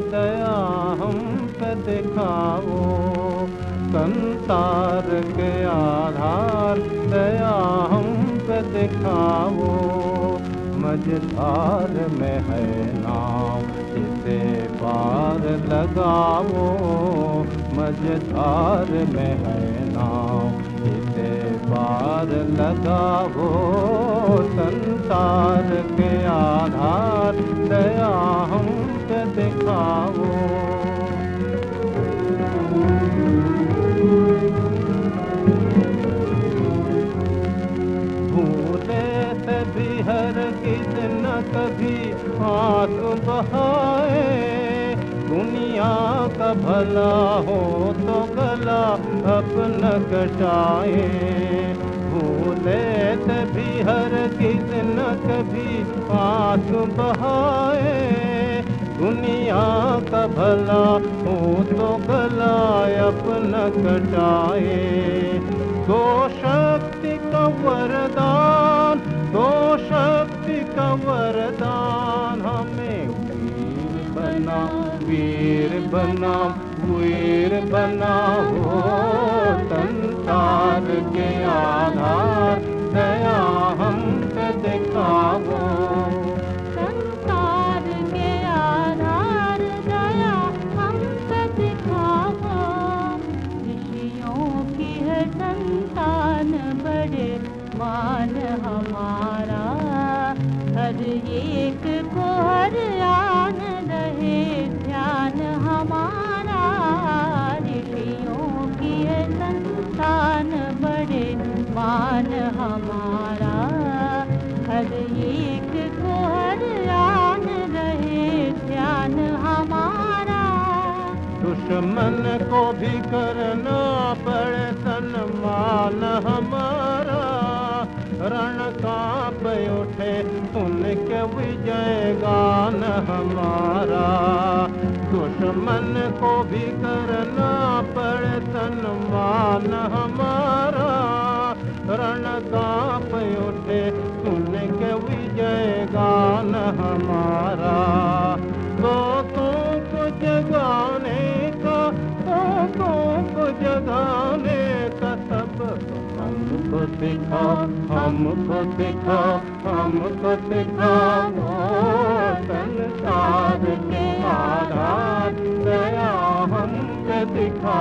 दया हम पे दिखाओ। संसार के आधार दया हम पे दिखाओ। मझधार में है नाव इसे पार लगाओ। मझधार में है नाव इसे पार लगाओ। संसार के आधार दया से भी हर किस न कभी आँसू बहाए। दुनिया का भला हो तो गला अपना कटाए। भूले से भी हर किस न कभी आँसू बहाए। दुनिया का भला हो तो गला अपना कटाए। दो शक्ति का वरदान शक्ति का वरदान हमें वीर बना वीर बना वीर बना हो। संसार के आधार दया हम दिखाओ दया हम की संतान बड़े, मान हमारा हर एक को आन रहे, ध्यान हमारा ऋषियों की है संतान, बड़े मान हमारा। हर एक को हर आन रहे, ध्यान हमारा। दुश्मन को भी करना पड़े सम्मान हमारा। रण उनके विजय गान हमारा। दुश्मन को भी करना पड़े सन्मान हमारा। रण काँप उठे सुन के विजय गान हमारा। हमको सिखा हमको सिखा हमको सिखाओ संसार के आधार दया हमको सिखा